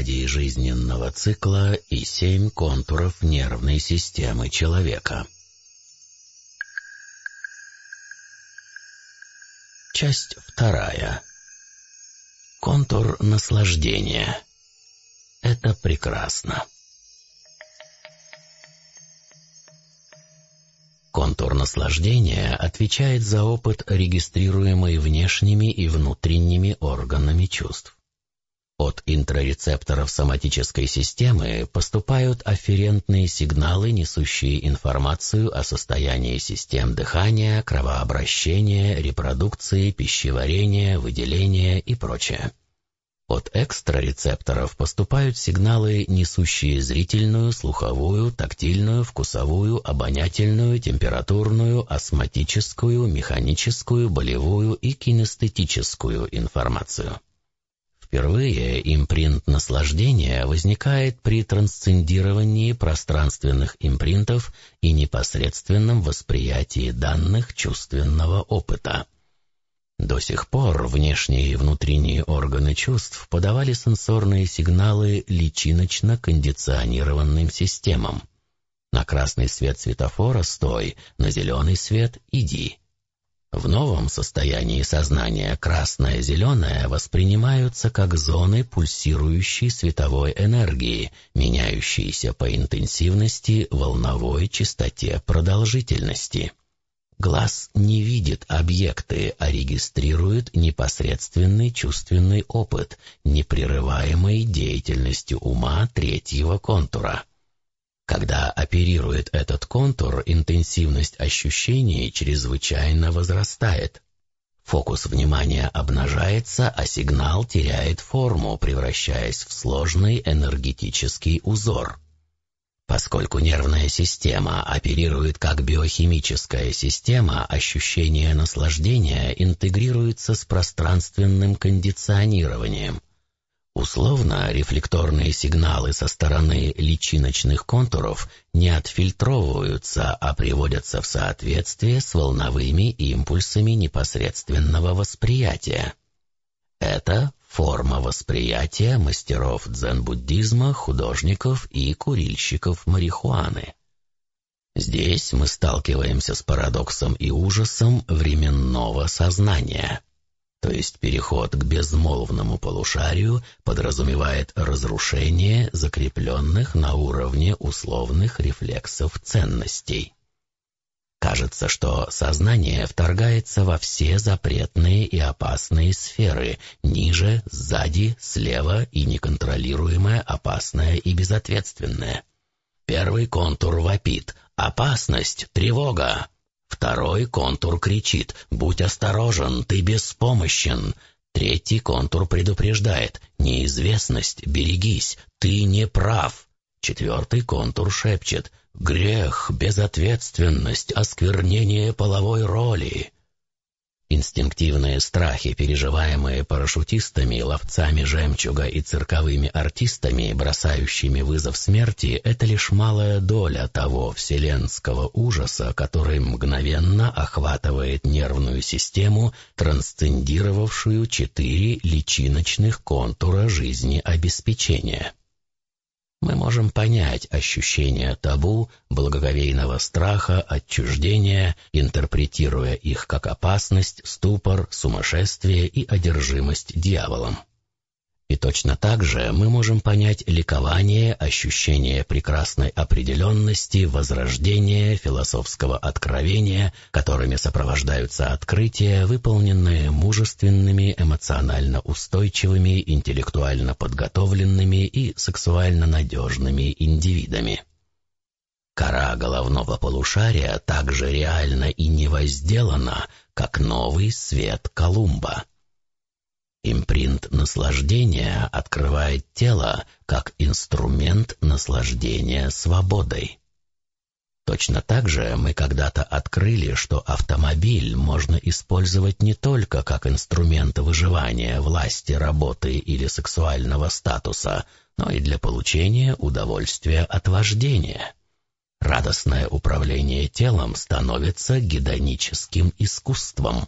Семь стадий жизненного цикла и семь контуров нервной системы человека. Часть вторая. Контур наслаждения. Это прекрасно. Контур наслаждения отвечает за опыт, регистрируемый внешними и внутренними органами чувств. От интрарецепторов соматической системы поступают афферентные сигналы, несущие информацию о состоянии систем дыхания, кровообращения, репродукции, пищеварения, выделения и прочее. От экстрарецепторов поступают сигналы, несущие зрительную, слуховую, тактильную, вкусовую, обонятельную, температурную, астматическую, механическую, болевую и кинестетическую информацию. Впервые импринт наслаждения возникает при трансцендировании пространственных импринтов и непосредственном восприятии данных чувственного опыта. До сих пор внешние и внутренние органы чувств подавали сенсорные сигналы личиночно-кондиционированным системам. На красный свет светофора стой, на зеленый свет иди. В новом состоянии сознания красное и зеленое воспринимаются как зоны пульсирующей световой энергии, меняющиеся по интенсивности, волновой частоте, продолжительности. Глаз не видит объекты, а регистрирует непосредственный чувственный опыт, непрерываемый деятельностью ума третьего контура. Когда оперирует этот контур, интенсивность ощущений чрезвычайно возрастает. Фокус внимания обнажается, а сигнал теряет форму, превращаясь в сложный энергетический узор. Поскольку нервная система оперирует как биохимическая система, ощущение наслаждения интегрируется с пространственным кондиционированием – Условно, рефлекторные сигналы со стороны личиночных контуров не отфильтровываются, а приводятся в соответствие с волновыми импульсами непосредственного восприятия. Это форма восприятия мастеров дзен-буддизма, художников и курильщиков марихуаны. Здесь мы сталкиваемся с парадоксом и ужасом временного сознания – то есть переход к безмолвному полушарию подразумевает разрушение закрепленных на уровне условных рефлексов ценностей. Кажется, что сознание вторгается во все запретные и опасные сферы, ниже, сзади, слева и неконтролируемое, опасное и безответственное. Первый контур вопит «Опасность! Тревога!» Второй контур кричит «Будь осторожен, ты беспомощен». Третий контур предупреждает «Неизвестность, берегись, ты не прав». Четвертый контур шепчет «Грех, безответственность, осквернение половой роли». Инстинктивные страхи, переживаемые парашютистами, ловцами жемчуга и цирковыми артистами, бросающими вызов смерти, это лишь малая доля того вселенского ужаса, который мгновенно охватывает нервную систему, трансцендировавшую четыре личиночных контура жизнеобеспечения мы можем понять ощущения табу, благоговейного страха, отчуждения, интерпретируя их как опасность, ступор, сумасшествие и одержимость дьяволом. И точно так же мы можем понять ликование, ощущение прекрасной определенности, возрождения, философского откровения, которыми сопровождаются открытия, выполненные мужественными, эмоционально устойчивыми, интеллектуально подготовленными и сексуально надежными индивидами. Кора головного полушария также реально и невозделана, как новый свет Колумба. Импринт наслаждения открывает тело как инструмент наслаждения свободой. Точно так же мы когда-то открыли, что автомобиль можно использовать не только как инструмент выживания, власти, работы или сексуального статуса, но и для получения удовольствия от вождения. Радостное управление телом становится гедоническим искусством.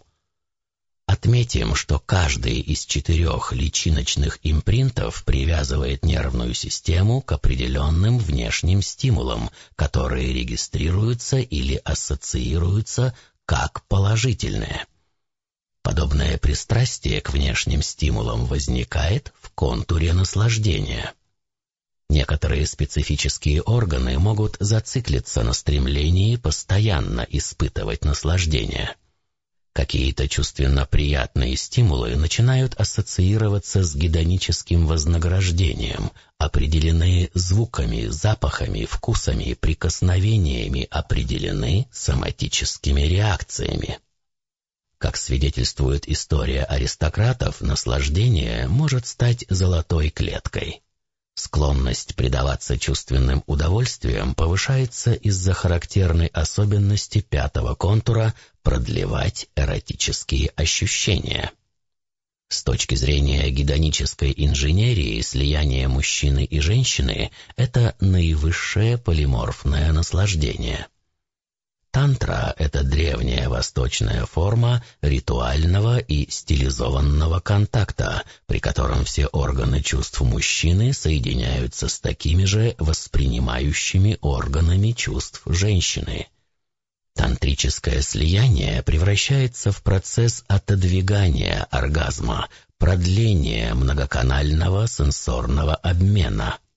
Отметим, что каждый из четырех личиночных импринтов привязывает нервную систему к определенным внешним стимулам, которые регистрируются или ассоциируются как положительные. Подобное пристрастие к внешним стимулам возникает в контуре наслаждения. Некоторые специфические органы могут зациклиться на стремлении постоянно испытывать наслаждение. Какие-то чувственно приятные стимулы начинают ассоциироваться с гедоническим вознаграждением, определены звуками, запахами, вкусами, прикосновениями, определены соматическими реакциями. Как свидетельствует история аристократов, наслаждение может стать золотой клеткой. Склонность предаваться чувственным удовольствиям повышается из-за характерной особенности пятого контура продлевать эротические ощущения. С точки зрения гедонической инженерии, слияние мужчины и женщины – это наивысшее полиморфное наслаждение. Тантра – это древняя восточная форма ритуального и стилизованного контакта, при котором все органы чувств мужчины соединяются с такими же воспринимающими органами чувств женщины. Тантрическое слияние превращается в процесс отодвигания оргазма, продления многоканального сенсорного обмена –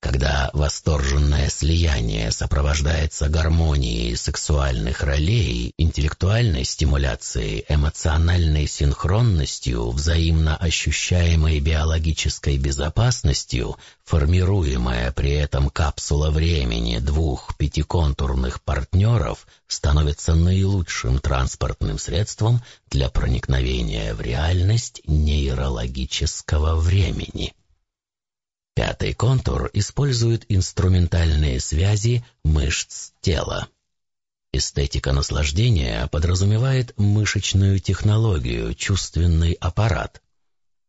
когда восторженное слияние сопровождается гармонией сексуальных ролей, интеллектуальной стимуляцией, эмоциональной синхронностью, взаимно ощущаемой биологической безопасностью, формируемая при этом капсула времени двух пятиконтурных партнеров становится наилучшим транспортным средством для проникновения в реальность нейрологического времени. Пятый контур использует инструментальные связи мышц тела. Эстетика наслаждения подразумевает мышечную технологию, чувственный аппарат.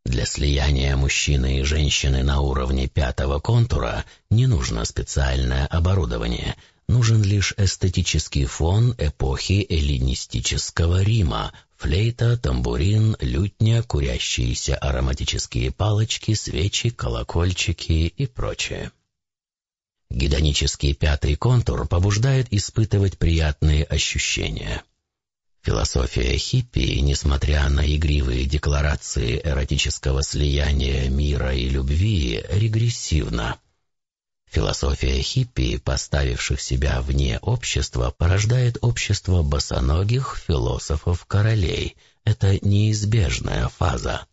Для слияния мужчины и женщины на уровне пятого контура не нужно специальное оборудование, нужен лишь эстетический фон эпохи эллинистического Рима, Флейта, тамбурин, лютня, курящиеся ароматические палочки, свечи, колокольчики и прочее. Гедонический пятый контур побуждает испытывать приятные ощущения. Философия хиппи, несмотря на игривые декларации эротического слияния мира и любви, регрессивна. Философия хиппи, поставивших себя вне общества, порождает общество босоногих философов-королей. Это неизбежная фаза.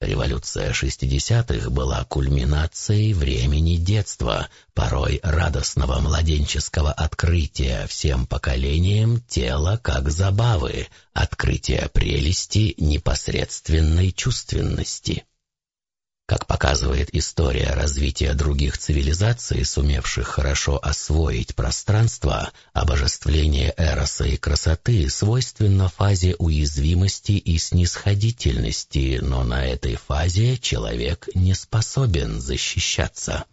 Революция шестидесятых была кульминацией времени детства, порой радостного младенческого открытия всем поколениям тела как забавы, открытия прелести непосредственной чувственности. Как показывает история развития других цивилизаций, сумевших хорошо освоить пространство, обожествление эроса и красоты свойственно фазе уязвимости и снисходительности, но на этой фазе человек не способен защищаться.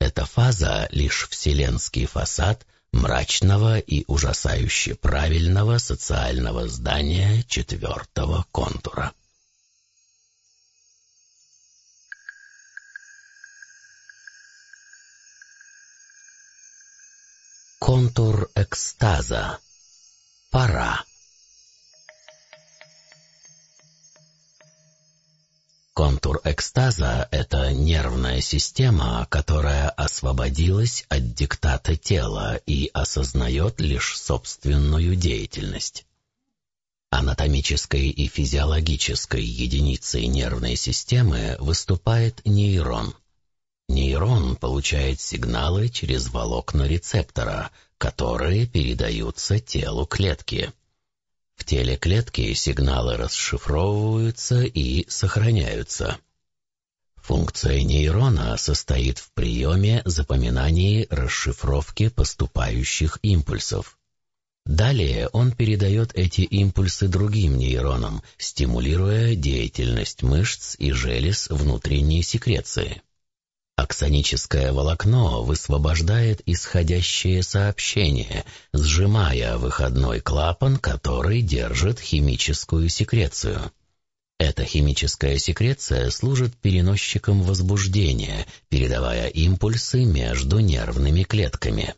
Эта фаза — лишь вселенский фасад мрачного и ужасающе правильного социального здания четвертого контура. Контур экстаза. Пора. Контур экстаза — это нервная система, которая освободилась от диктата тела и осознает лишь собственную деятельность. Анатомической и физиологической единицей нервной системы выступает нейрон — Нейрон получает сигналы через волокна рецептора, которые передаются телу клетки. В теле клетки сигналы расшифровываются и сохраняются. Функция нейрона состоит в приеме, запоминании, расшифровке поступающих импульсов. Далее он передает эти импульсы другим нейронам, стимулируя деятельность мышц и желез внутренней секреции. Аксоническое волокно высвобождает исходящее сообщение, сжимая выходной клапан, который держит химическую секрецию. Эта химическая секреция служит переносчиком возбуждения, передавая импульсы между нервными клетками.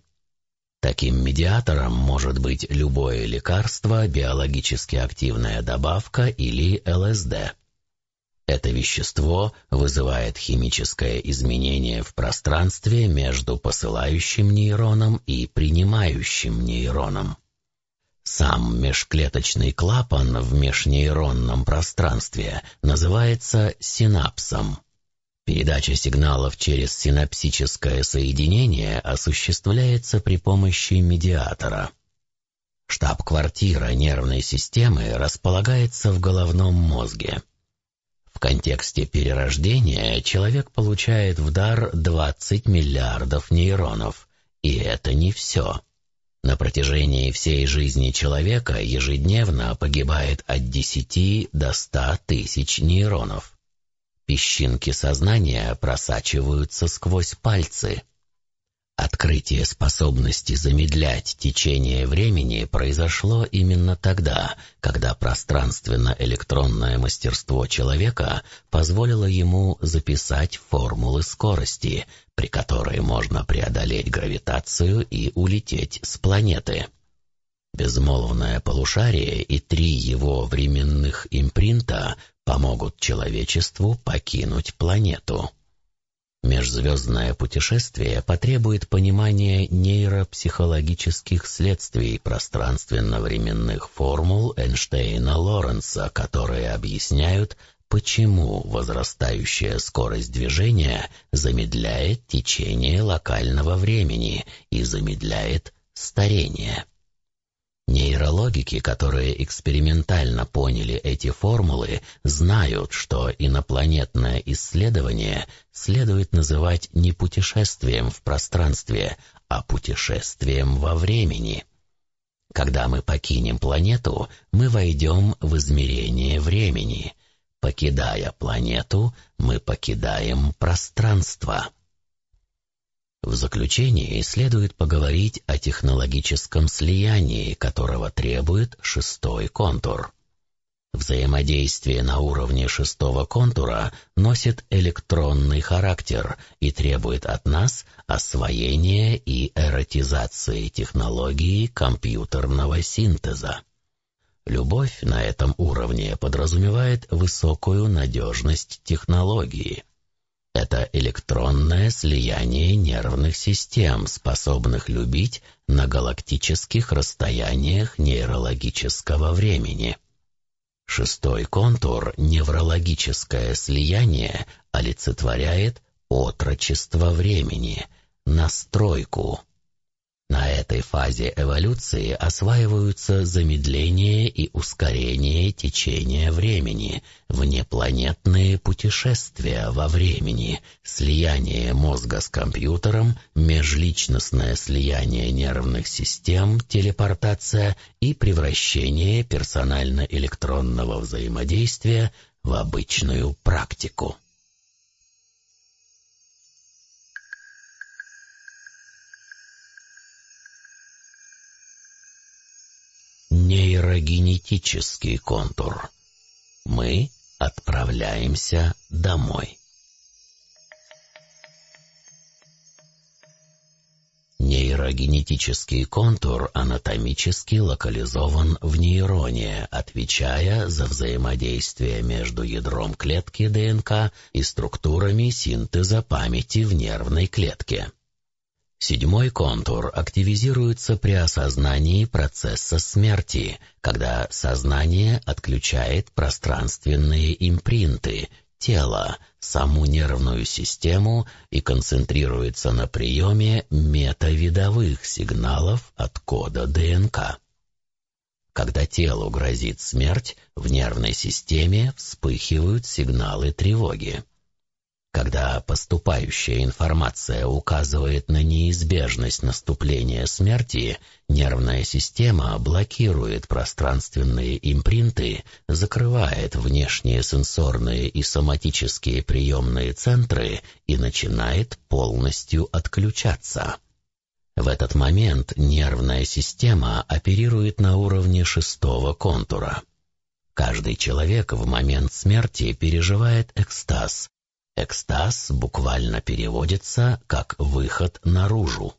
Таким медиатором может быть любое лекарство, биологически активная добавка или ЛСД. Это вещество вызывает химическое изменение в пространстве между посылающим нейроном и принимающим нейроном. Сам межклеточный клапан в межнейронном пространстве называется синапсом. Передача сигналов через синапсическое соединение осуществляется при помощи медиатора. Штаб-квартира нервной системы располагается в головном мозге. В контексте перерождения человек получает в дар 20 миллиардов нейронов, и это не все. На протяжении всей жизни человека ежедневно погибает от 10 до 100 тысяч нейронов. Песчинки сознания просачиваются сквозь пальцы – Открытие способности замедлять течение времени произошло именно тогда, когда пространственно-электронное мастерство человека позволило ему записать формулы скорости, при которой можно преодолеть гравитацию и улететь с планеты. Безмолвное полушарие и три его временных импринта помогут человечеству покинуть планету. Межзвездное путешествие потребует понимания нейропсихологических следствий пространственно-временных формул Эйнштейна-Лоренца, которые объясняют, почему возрастающая скорость движения замедляет течение локального времени и замедляет старение. Нейрологики, которые экспериментально поняли эти формулы, знают, что инопланетное исследование следует называть не путешествием в пространстве, а путешествием во времени. Когда мы покинем планету, мы войдем в измерение времени. Покидая планету, мы покидаем пространство. В заключение следует поговорить о технологическом слиянии, которого требует шестой контур. Взаимодействие на уровне шестого контура носит электронный характер и требует от нас освоения и эротизации технологии компьютерного синтеза. Любовь на этом уровне подразумевает высокую надежность технологии – это электронное слияние нервных систем, способных любить на галактических расстояниях нейрологического времени. Шестой контур неврологическое слияние олицетворяет отрочество времени, настройку. На этой фазе эволюции осваиваются замедление и ускорение течения времени, внепланетные путешествия во времени, слияние мозга с компьютером, межличностное слияние нервных систем, телепортация и превращение персонально-электронного взаимодействия в обычную практику. Нейрогенетический контур. Мы отправляемся домой. Нейрогенетический контур анатомически локализован в нейроне, отвечая за взаимодействие между ядром клетки ДНК и структурами синтеза памяти в нервной клетке. Седьмой контур активизируется при осознании процесса смерти, когда сознание отключает пространственные импринты, тело, саму нервную систему и концентрируется на приеме метавидовых сигналов от кода ДНК. Когда телу грозит смерть, в нервной системе вспыхивают сигналы тревоги. Когда поступающая информация указывает на неизбежность наступления смерти, нервная система блокирует пространственные импринты, закрывает внешние сенсорные и соматические приемные центры и начинает полностью отключаться. В этот момент нервная система оперирует на уровне шестого контура. Каждый человек в момент смерти переживает экстаз, Экстаз буквально переводится как «выход наружу».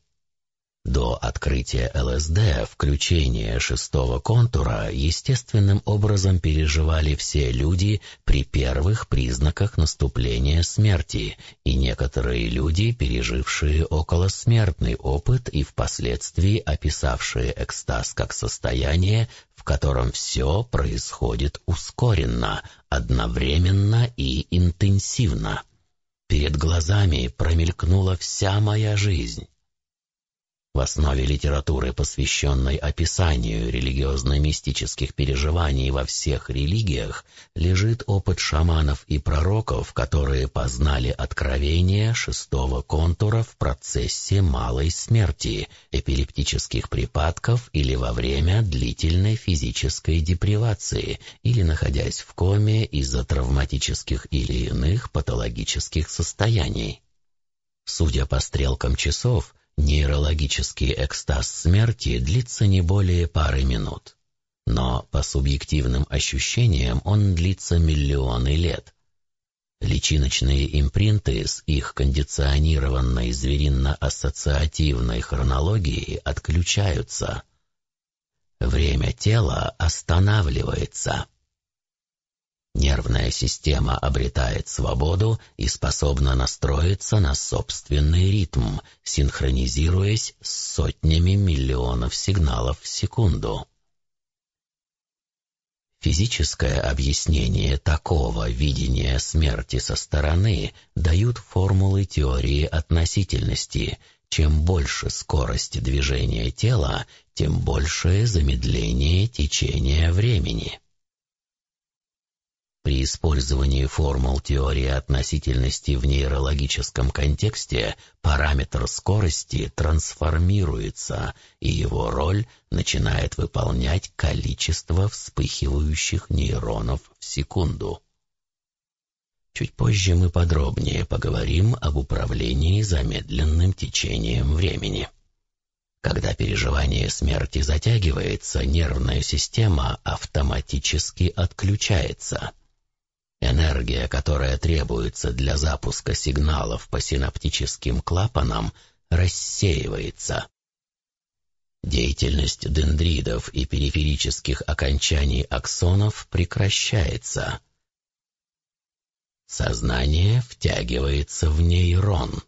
До открытия ЛСД включение шестого контура естественным образом переживали все люди при первых признаках наступления смерти и некоторые люди, пережившие околосмертный опыт и впоследствии описавшие экстаз как состояние, в котором все происходит ускоренно, одновременно и интенсивно. Перед глазами промелькнула вся моя жизнь. В основе литературы, посвященной описанию религиозно-мистических переживаний во всех религиях, лежит опыт шаманов и пророков, которые познали откровение шестого контура в процессе малой смерти, эпилептических припадков или во время длительной физической депривации, или находясь в коме из-за травматических или иных патологических состояний. Судя по стрелкам часов, Нейрологический экстаз смерти длится не более пары минут. Но по субъективным ощущениям он длится миллионы лет. Личиночные импринты с их кондиционированной зверино-ассоциативной хронологией отключаются. Время тела останавливается. Нервная система обретает свободу и способна настроиться на собственный ритм, синхронизируясь с сотнями миллионов сигналов в секунду. Физическое объяснение такого видения смерти со стороны дают формулы теории относительности. Чем больше скорость движения тела, тем большее замедление течения времени. При использовании формул теории относительности в нейрологическом контексте параметр скорости трансформируется, и его роль начинает выполнять количество вспыхивающих нейронов в секунду. Чуть позже мы подробнее поговорим об управлении замедленным течением времени. Когда переживание смерти затягивается, нервная система автоматически отключается – Энергия, которая требуется для запуска сигналов по синаптическим клапанам, рассеивается. Деятельность дендридов и периферических окончаний аксонов прекращается. Сознание втягивается в нейрон.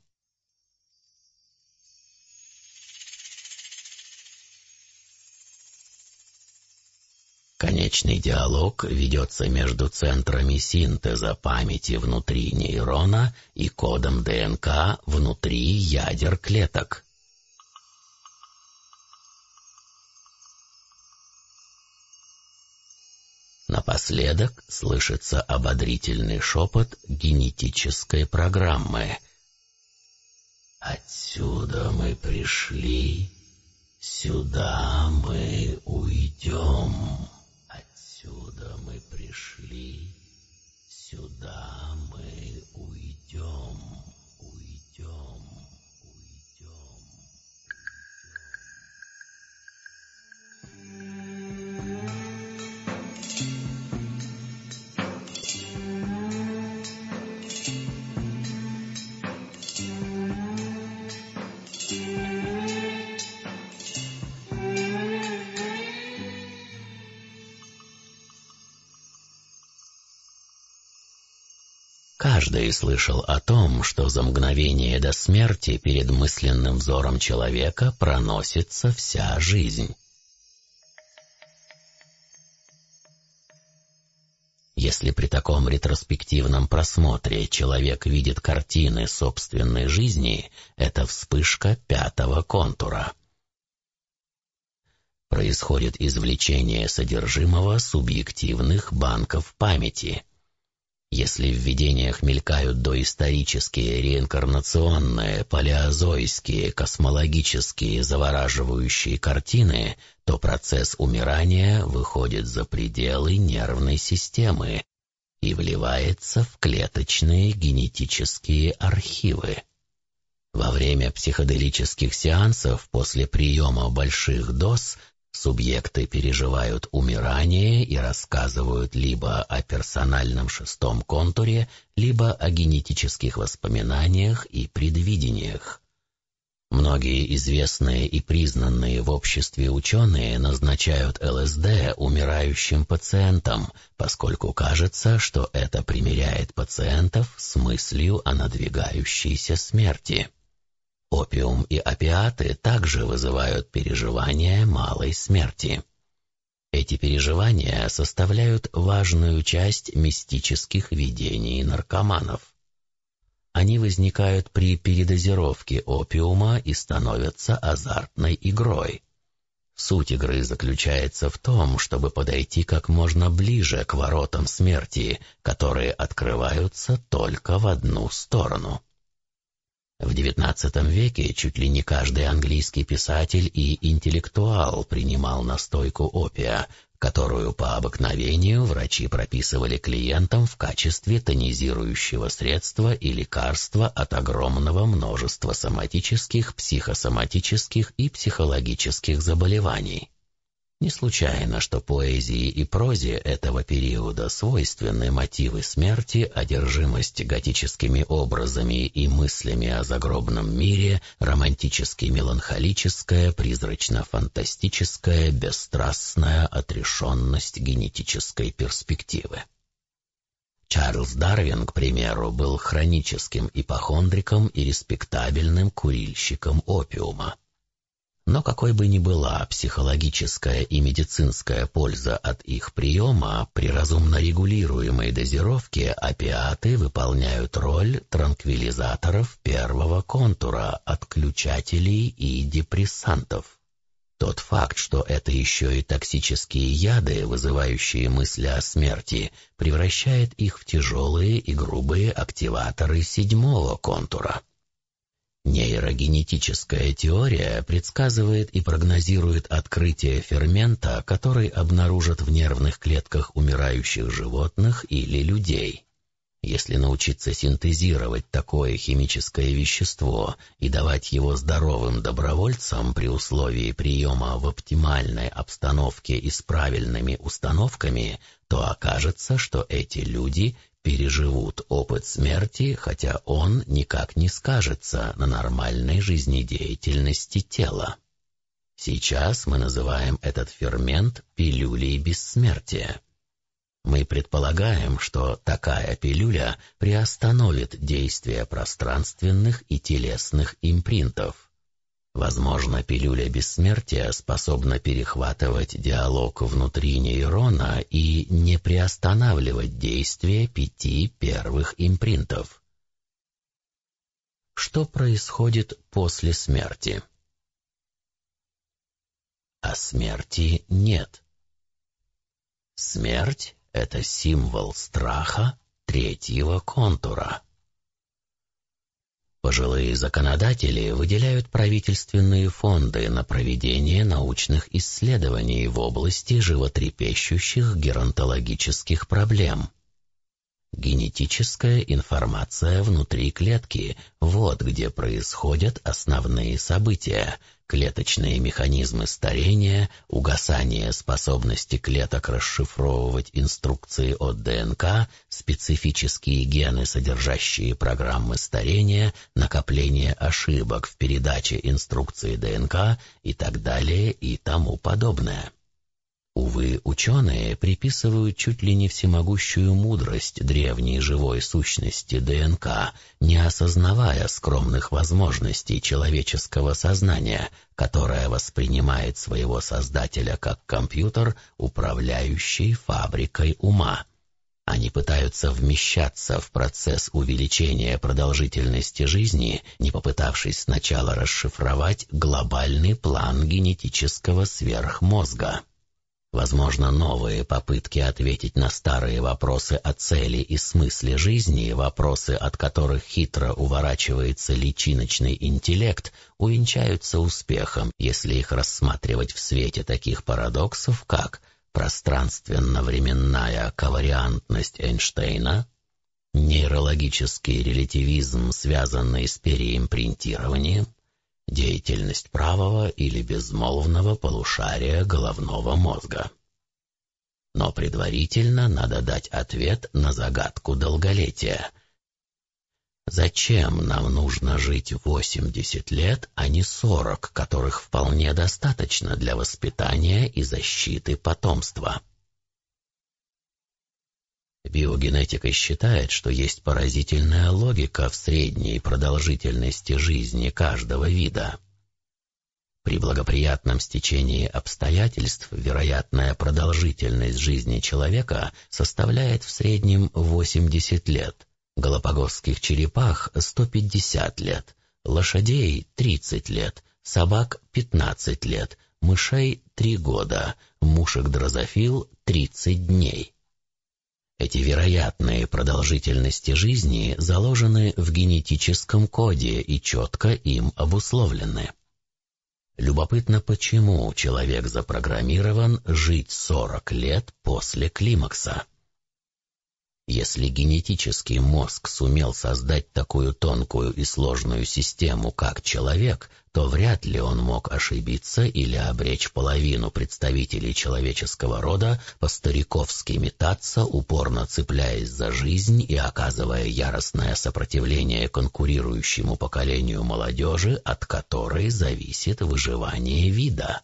Конечный диалог ведется между центрами синтеза памяти внутри нейрона и кодом ДНК внутри ядер клеток. Напоследок слышится ободрительный шепот генетической программы. «Отсюда мы пришли, сюда мы уйдем». Каждый слышал о том, что за мгновение до смерти перед мысленным взором человека проносится вся жизнь. Если при таком ретроспективном просмотре человек видит картины собственной жизни, это вспышка пятого контура. Происходит извлечение содержимого субъективных банков памяти – Если в видениях мелькают доисторические, реинкарнационные, палеозойские, космологические, завораживающие картины, то процесс умирания выходит за пределы нервной системы и вливается в клеточные генетические архивы. Во время психоделических сеансов после приема больших доз Субъекты переживают умирание и рассказывают либо о персональном шестом контуре, либо о генетических воспоминаниях и предвидениях. Многие известные и признанные в обществе ученые назначают ЛСД умирающим пациентам, поскольку кажется, что это примиряет пациентов с мыслью о надвигающейся смерти. Опиум и опиаты также вызывают переживания малой смерти. Эти переживания составляют важную часть мистических видений наркоманов. Они возникают при передозировке опиума и становятся азартной игрой. Суть игры заключается в том, чтобы подойти как можно ближе к воротам смерти, которые открываются только в одну сторону. В XIX веке чуть ли не каждый английский писатель и интеллектуал принимал настойку опия, которую по обыкновению врачи прописывали клиентам в качестве тонизирующего средства и лекарства от огромного множества соматических, психосоматических и психологических заболеваний. Не случайно, что поэзии и прозе этого периода свойственны мотивы смерти, одержимость готическими образами и мыслями о загробном мире, романтически-меланхолическая, призрачно-фантастическая, бесстрастная отрешенность генетической перспективы. Чарльз Дарвин, к примеру, был хроническим ипохондриком и респектабельным курильщиком опиума. Но какой бы ни была психологическая и медицинская польза от их приема, при разумно регулируемой дозировке опиаты выполняют роль транквилизаторов первого контура, отключателей и депрессантов. Тот факт, что это еще и токсические яды, вызывающие мысли о смерти, превращает их в тяжелые и грубые активаторы седьмого контура. Нейрогенетическая теория предсказывает и прогнозирует открытие фермента, который обнаружат в нервных клетках умирающих животных или людей. Если научиться синтезировать такое химическое вещество и давать его здоровым добровольцам при условии приема в оптимальной обстановке и с правильными установками, то окажется, что эти люди переживут опыт смерти, хотя он никак не скажется на нормальной жизнедеятельности тела. Сейчас мы называем этот фермент пилюлей бессмертия. Мы предполагаем, что такая пилюля приостановит действие пространственных и телесных импринтов, Возможно, пилюля бессмертия способна перехватывать диалог внутри нейрона и не приостанавливать действие пяти первых импринтов. Что происходит после смерти? А смерти нет. Смерть — это символ страха третьего контура. Пожилые законодатели выделяют правительственные фонды на проведение научных исследований в области животрепещущих геронтологических проблем. Генетическая информация внутри клетки – вот где происходят основные события, клеточные механизмы старения, угасание способности клеток расшифровывать инструкции от ДНК, специфические гены, содержащие программы старения, накопление ошибок в передаче инструкции ДНК и так далее и тому подобное. Увы, ученые приписывают чуть ли не всемогущую мудрость древней живой сущности ДНК, не осознавая скромных возможностей человеческого сознания, которое воспринимает своего создателя как компьютер, управляющий фабрикой ума. Они пытаются вмещаться в процесс увеличения продолжительности жизни, не попытавшись сначала расшифровать глобальный план генетического сверхмозга. Возможно, новые попытки ответить на старые вопросы о цели и смысле жизни, вопросы, от которых хитро уворачивается личиночный интеллект, увенчаются успехом, если их рассматривать в свете таких парадоксов, как пространственно-временная ковариантность Эйнштейна, нейрологический релятивизм, связанный с переимпринтированием, деятельность правого или безмолвного полушария головного мозга. Но предварительно надо дать ответ на загадку долголетия. Зачем нам нужно жить 80 лет, а не 40, которых вполне достаточно для воспитания и защиты потомства? Биогенетика считает, что есть поразительная логика в средней продолжительности жизни каждого вида. При благоприятном стечении обстоятельств вероятная продолжительность жизни человека составляет в среднем 80 лет, галапагосских черепах 150 лет, лошадей 30 лет, собак 15 лет, мышей 3 года, мушек-дрозофил 30 дней. Эти вероятные продолжительности жизни заложены в генетическом коде и четко им обусловлены. Любопытно, почему человек запрограммирован жить 40 лет после климакса. Если генетический мозг сумел создать такую тонкую и сложную систему, как человек, то вряд ли он мог ошибиться или обречь половину представителей человеческого рода по-стариковски метаться, упорно цепляясь за жизнь и оказывая яростное сопротивление конкурирующему поколению молодежи, от которой зависит выживание вида.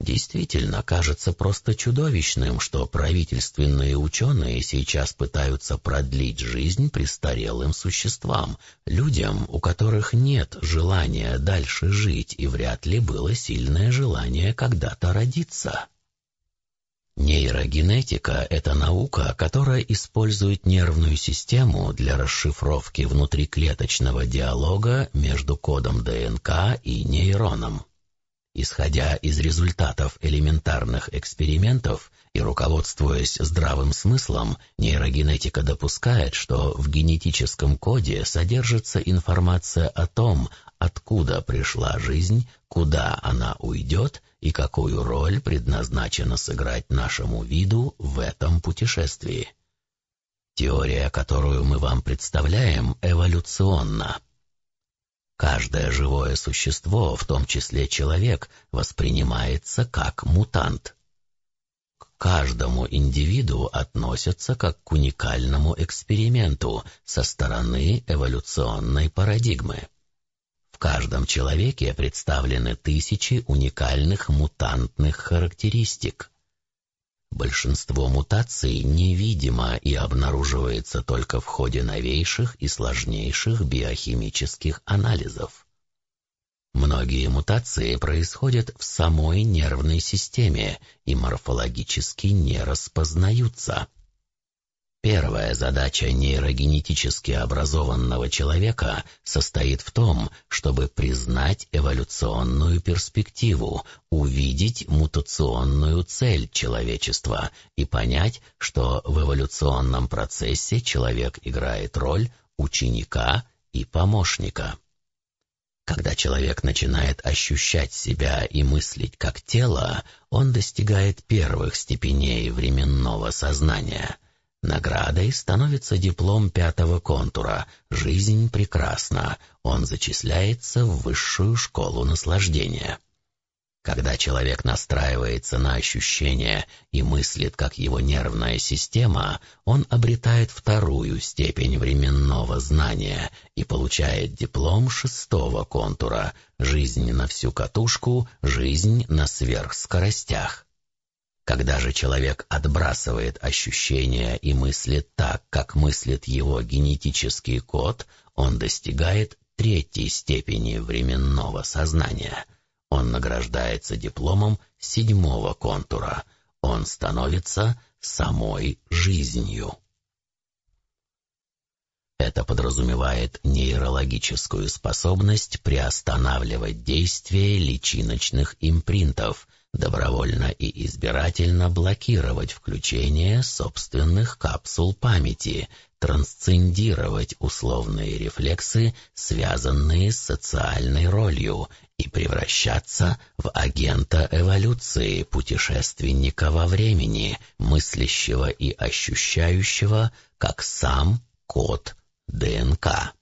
Действительно, кажется просто чудовищным, что правительственные ученые сейчас пытаются продлить жизнь престарелым существам, людям, у которых нет желания дальше жить и вряд ли было сильное желание когда-то родиться. Нейрогенетика — это наука, которая использует нервную систему для расшифровки внутриклеточного диалога между кодом ДНК и нейроном. Исходя из результатов элементарных экспериментов и руководствуясь здравым смыслом, нейрогенетика допускает, что в генетическом коде содержится информация о том, откуда пришла жизнь, куда она уйдет и какую роль предназначено сыграть нашему виду в этом путешествии. Теория, которую мы вам представляем, эволюционна. Каждое живое существо, в том числе человек, воспринимается как мутант. К каждому индивиду относятся как к уникальному эксперименту со стороны эволюционной парадигмы. В каждом человеке представлены тысячи уникальных мутантных характеристик. Большинство мутаций невидимо и обнаруживается только в ходе новейших и сложнейших биохимических анализов. Многие мутации происходят в самой нервной системе и морфологически не распознаются. Первая задача нейрогенетически образованного человека состоит в том, чтобы признать эволюционную перспективу, увидеть мутационную цель человечества и понять, что в эволюционном процессе человек играет роль ученика и помощника. Когда человек начинает ощущать себя и мыслить как тело, он достигает первых степеней временного сознания – Наградой становится диплом пятого контура «Жизнь прекрасна». Он зачисляется в высшую школу наслаждения. Когда человек настраивается на ощущения и мыслит, как его нервная система, он обретает вторую степень временного знания и получает диплом шестого контура «Жизнь на всю катушку, жизнь на сверхскоростях». Когда же человек отбрасывает ощущения и мыслит так, как мыслит его генетический код, он достигает третьей степени временного сознания. Он награждается дипломом седьмого контура. Он становится самой жизнью. Это подразумевает нейрологическую способность приостанавливать действие личиночных импринтов – добровольно и избирательно блокировать включение собственных капсул памяти, трансцендировать условные рефлексы, связанные с социальной ролью, и превращаться в агента эволюции, путешественника во времени, мыслящего и ощущающего, как сам код ДНК.